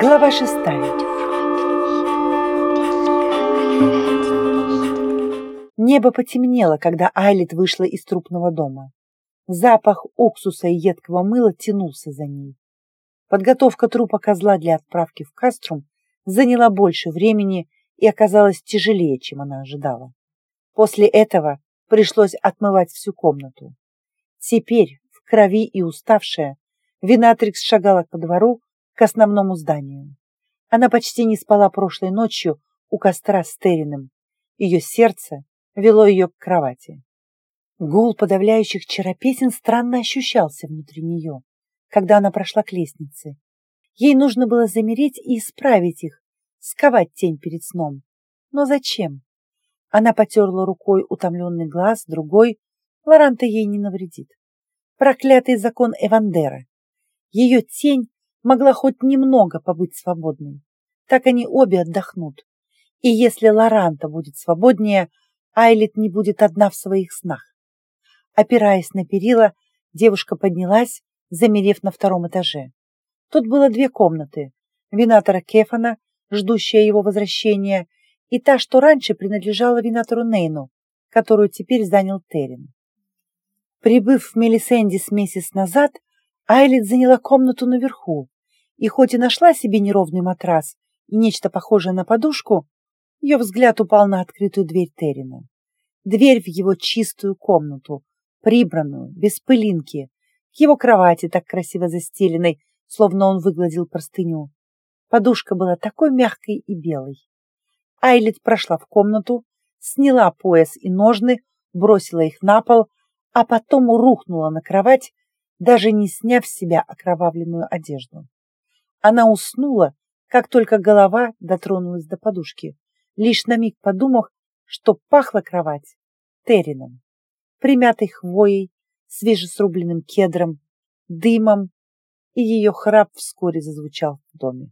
Глава шестая. Небо потемнело, когда Айлит вышла из трупного дома. Запах уксуса и едкого мыла тянулся за ней. Подготовка трупа козла для отправки в Каструм заняла больше времени и оказалась тяжелее, чем она ожидала. После этого пришлось отмывать всю комнату. Теперь, в крови и уставшая, Винатрикс шагала по двору к основному зданию. Она почти не спала прошлой ночью у костра с Териным. Ее сердце вело ее к кровати. Гул подавляющих чаропесен странно ощущался внутри нее, когда она прошла к лестнице. Ей нужно было замереть и исправить их, сковать тень перед сном. Но зачем? Она потерла рукой утомленный глаз, другой. Лоранта ей не навредит. Проклятый закон Эвандера. Ее тень могла хоть немного побыть свободной. Так они обе отдохнут. И если Лоранта будет свободнее, Айлит не будет одна в своих снах. Опираясь на перила, девушка поднялась, замерев на втором этаже. Тут было две комнаты. Винатора Кефана, ждущая его возвращения, и та, что раньше принадлежала винатору Нейну, которую теперь занял Террин. Прибыв в Мелисендис месяц назад, Айлит заняла комнату наверху, и хоть и нашла себе неровный матрас и нечто похожее на подушку, ее взгляд упал на открытую дверь Террина. Дверь в его чистую комнату, прибранную, без пылинки, к его кровати, так красиво застеленной, словно он выгладил простыню. Подушка была такой мягкой и белой. Айлит прошла в комнату, сняла пояс и ножны, бросила их на пол, а потом рухнула на кровать, даже не сняв с себя окровавленную одежду. Она уснула, как только голова дотронулась до подушки, лишь на миг подумав, что пахла кровать терином, примятой хвоей, свежесрубленным кедром, дымом, и ее храп вскоре зазвучал в доме.